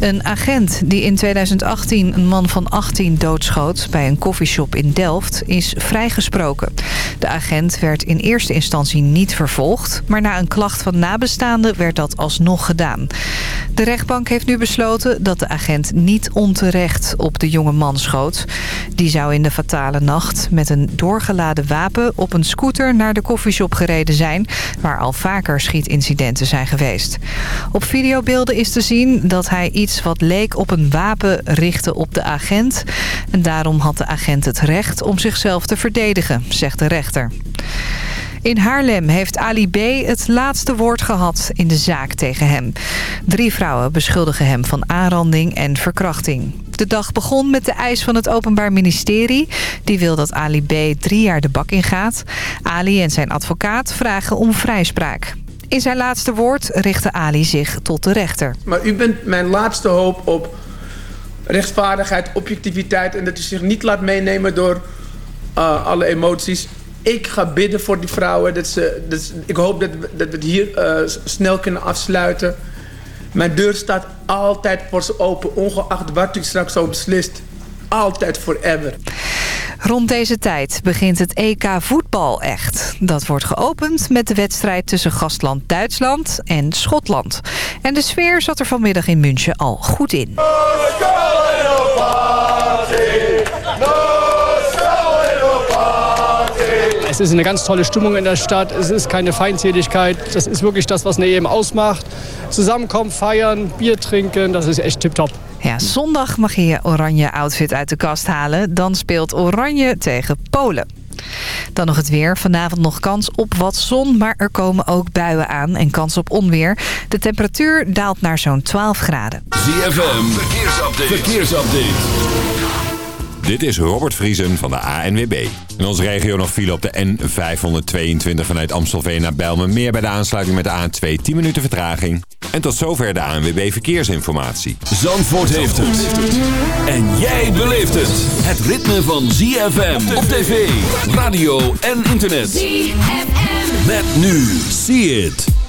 Een agent die in 2018 een man van 18 doodschoot bij een koffieshop in Delft is vrijgesproken. De agent werd in eerste instantie niet vervolgd, maar na een klacht van nabestaanden werd dat alsnog gedaan. De rechtbank heeft nu besloten dat de agent niet onterecht op de jonge man schoot. Die zou in de fatale nacht met een doorgeladen wapen op een scooter naar de koffieshop gereden zijn... waar al vaker schietincidenten zijn geweest. Op videobeelden is te zien dat hij iets wat leek op een wapen richtte op de agent. En daarom had de agent het recht om zichzelf te verdedigen, zegt de rechter. In Haarlem heeft Ali B. het laatste woord gehad in de zaak tegen hem. Drie vrouwen beschuldigen hem van aanranding en verkrachting. De dag begon met de eis van het Openbaar Ministerie. Die wil dat Ali B. drie jaar de bak ingaat. Ali en zijn advocaat vragen om vrijspraak. In zijn laatste woord richtte Ali zich tot de rechter. Maar u bent mijn laatste hoop op rechtvaardigheid, objectiviteit... en dat u zich niet laat meenemen door uh, alle emoties. Ik ga bidden voor die vrouwen. Dat ze, dat ik hoop dat, we, dat we het hier uh, snel kunnen afsluiten. Mijn deur staat altijd voor ze open, ongeacht wat u straks zo beslist. Altijd forever. Rond deze tijd begint het EK voetbal echt. Dat wordt geopend met de wedstrijd tussen gastland Duitsland en Schotland. En de sfeer zat er vanmiddag in München al goed in. Es ist eine ganz tolle Stimmung in der Stadt. Es ist keine Feindseligkeit. Das ist wirklich das, was eine EM ausmacht. Zusammenkommen, feiern, Bier trinken, das ist echt tipptopp. Ja, zondag mag je je oranje outfit uit de kast halen. Dan speelt Oranje tegen Polen. Dan nog het weer. Vanavond nog kans op wat zon, maar er komen ook buien aan en kans op onweer. De temperatuur daalt naar zo'n 12 graden. ZFM, verkeersupdate. verkeersupdate. Dit is Robert Vriesen van de ANWB. In onze regio nog file op de N522 vanuit Amstelveen naar Bijlmer. Meer bij de aansluiting met de A2 10 minuten vertraging. En tot zover de ANWB Verkeersinformatie. Zandvoort heeft het. En jij beleeft het. Het ritme van ZFM op tv, radio en internet. ZFM. Met nu. See it.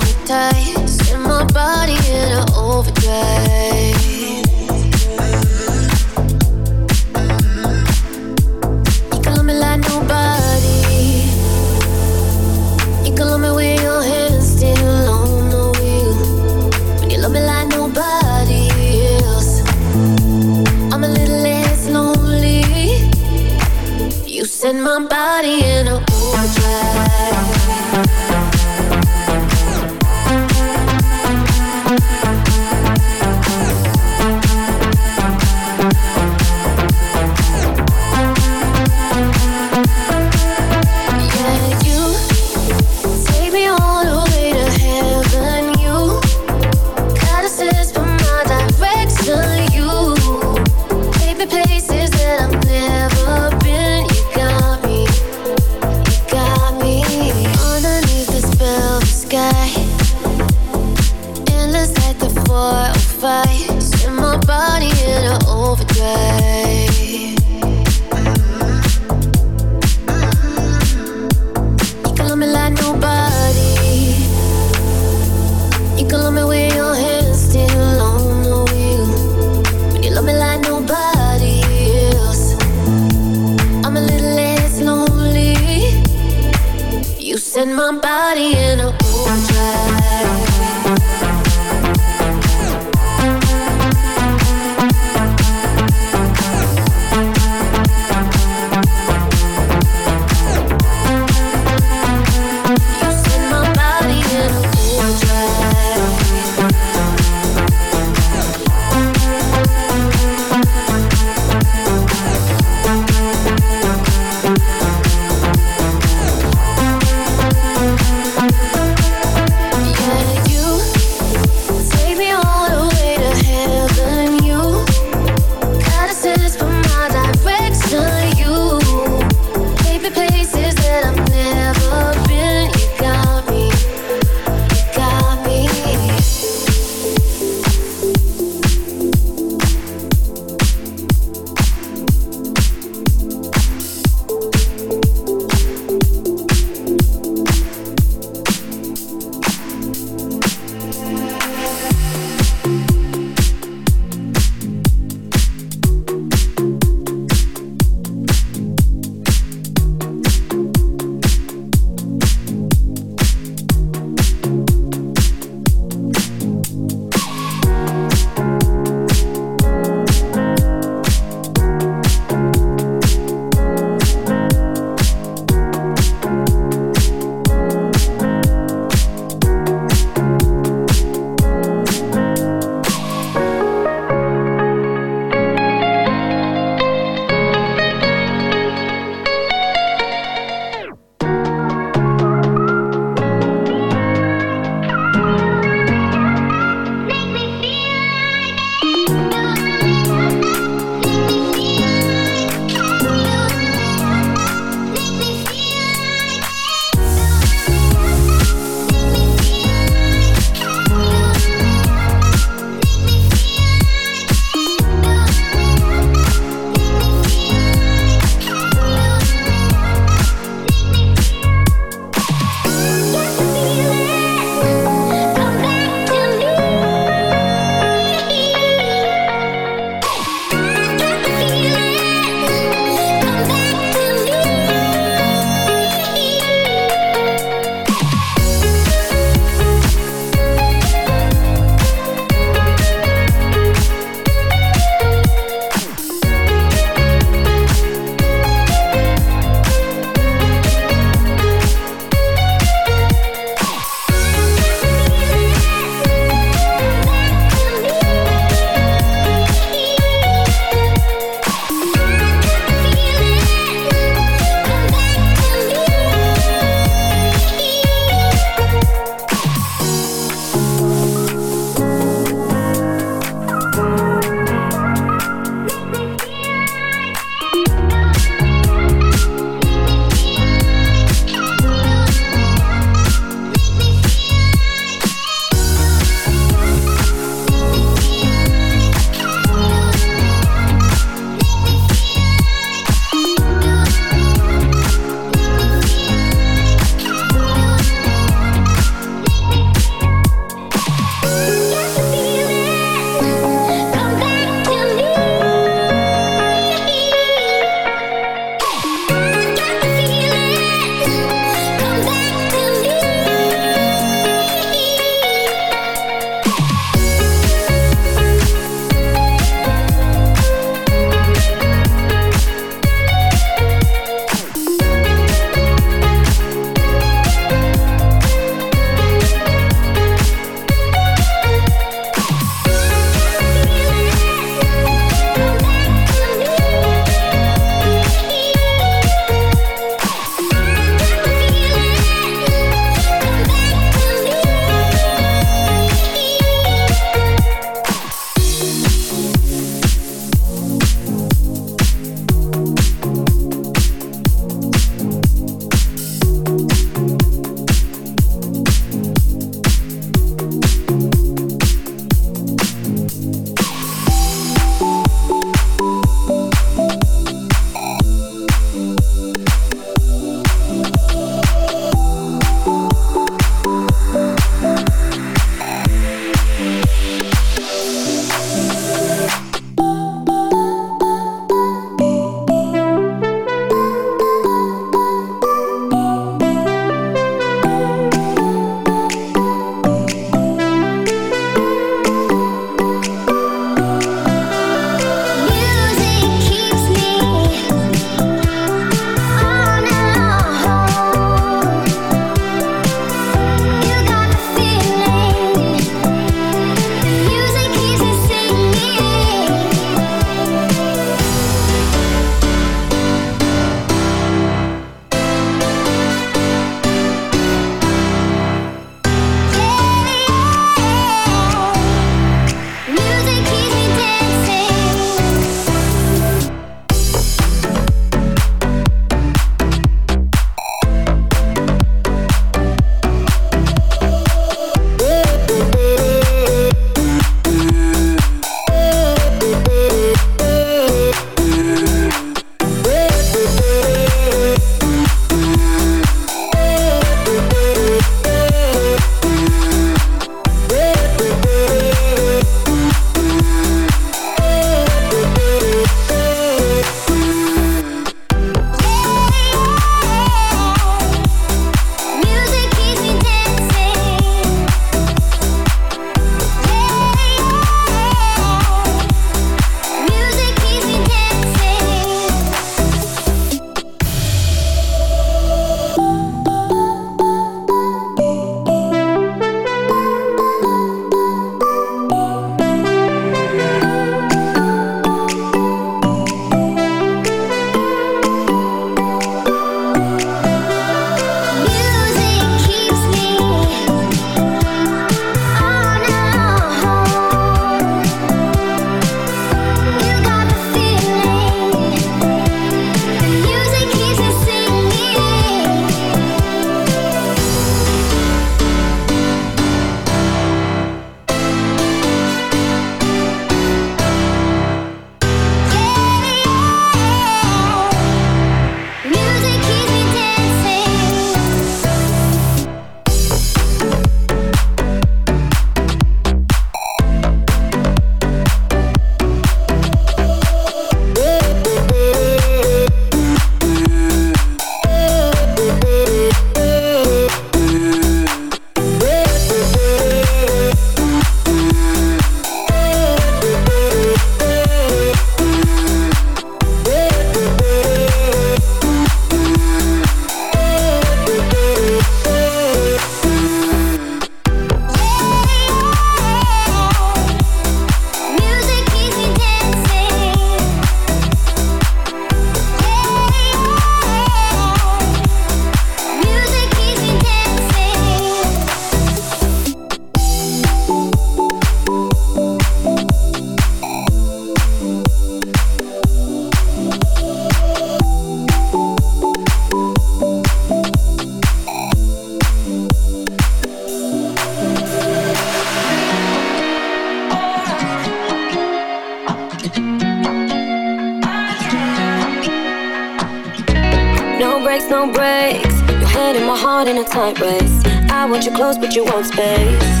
A. I want you close, but you want space.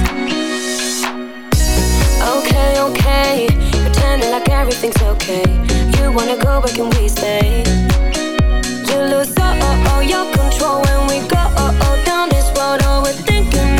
Okay, okay. Pretending like everything's okay. You wanna go, but can we stay? You lose all, all your control when we go down this road. Oh, we're thinking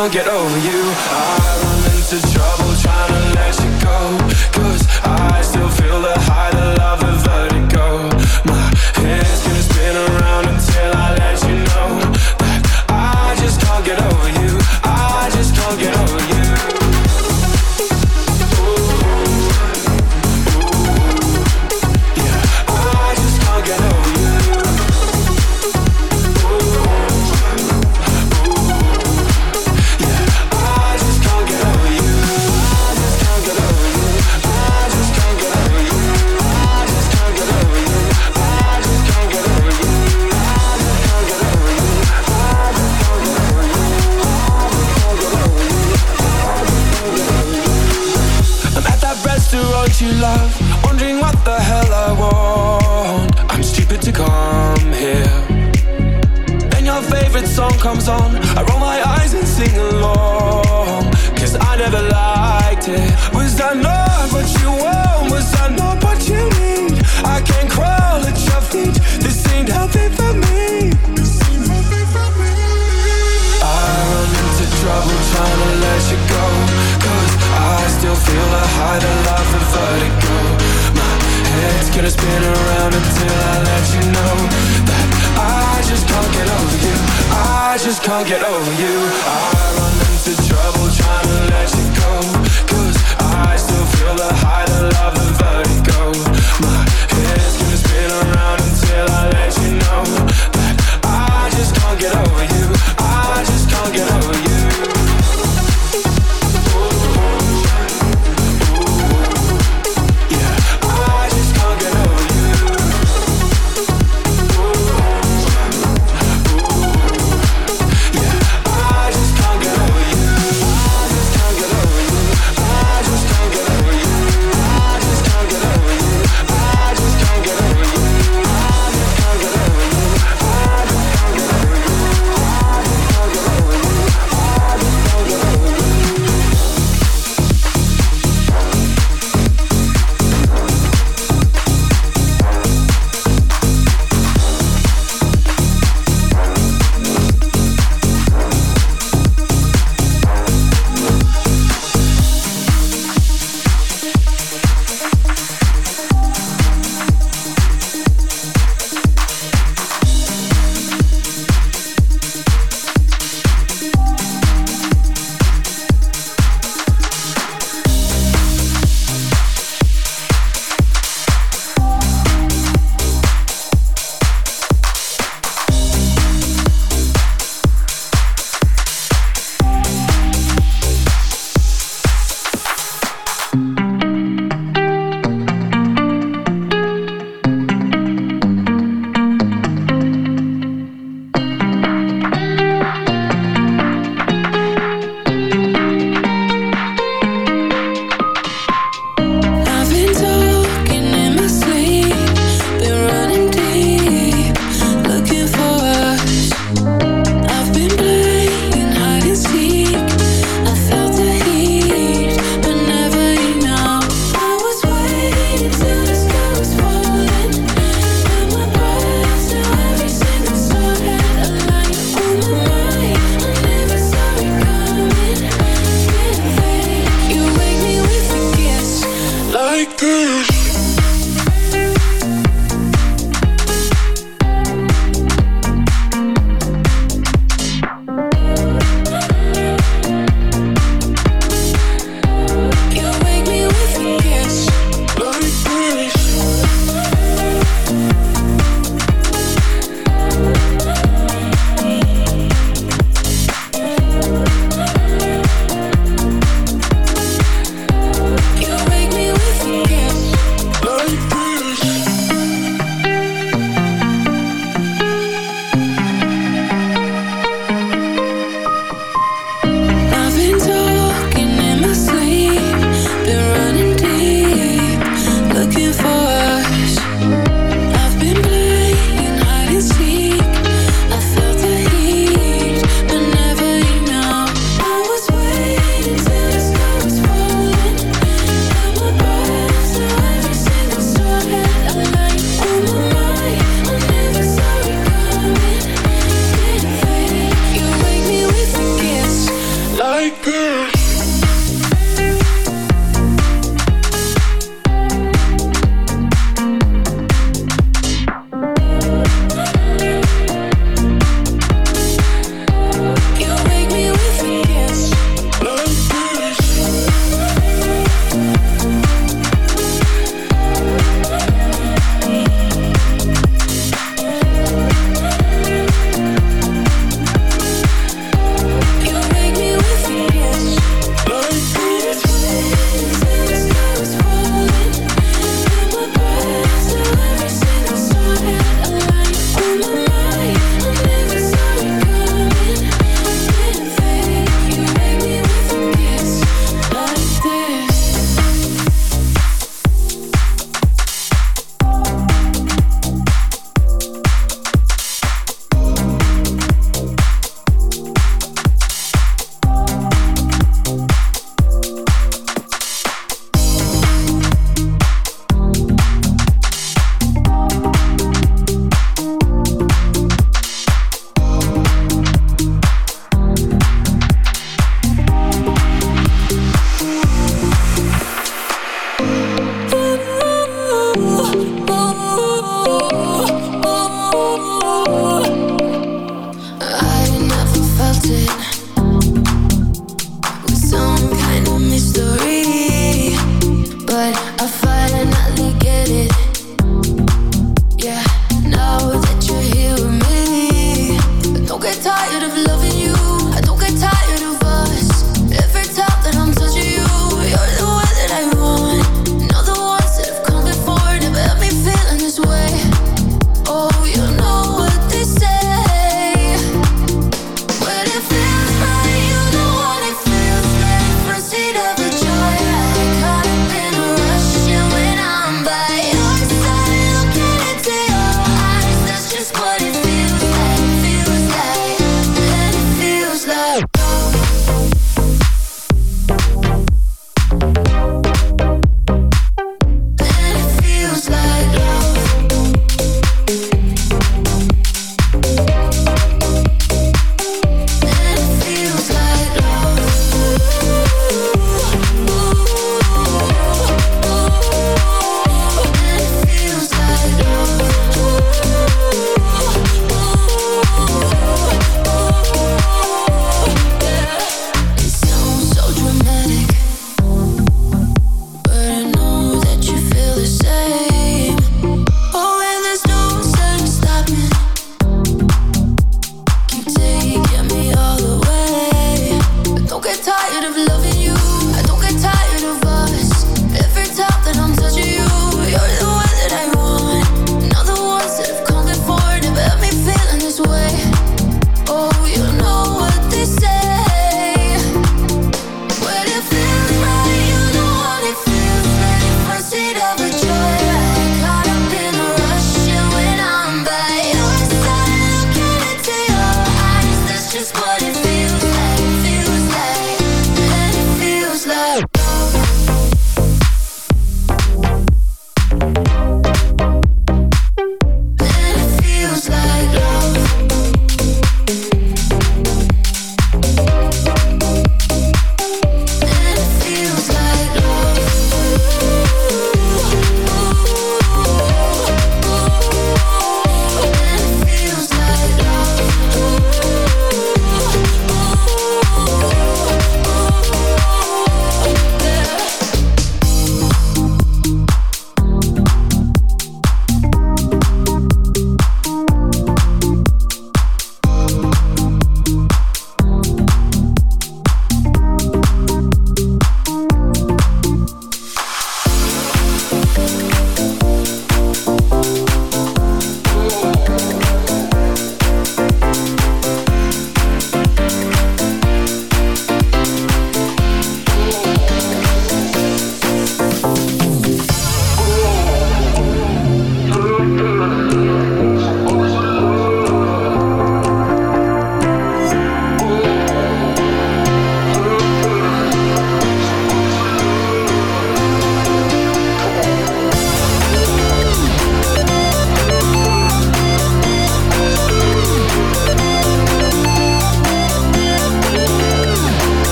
can't get over you. I